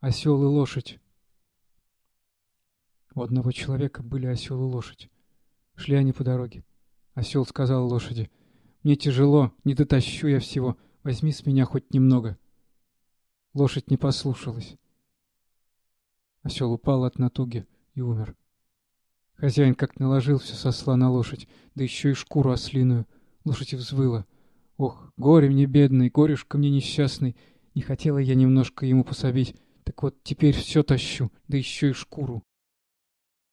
Осел и лошадь. У одного человека были осел и лошадь. Шли они по дороге. Осел сказал лошади, «Мне тяжело, не дотащу я всего, возьми с меня хоть немного». Лошадь не послушалась. Осел упал от натуги и умер. Хозяин как наложил все сосла на лошадь, да еще и шкуру ослиную. Лошадь взвыла. Ох, горе мне бедный, горюшка мне несчастный. Не хотела я немножко ему пособить, так вот теперь все тащу, да еще и шкуру.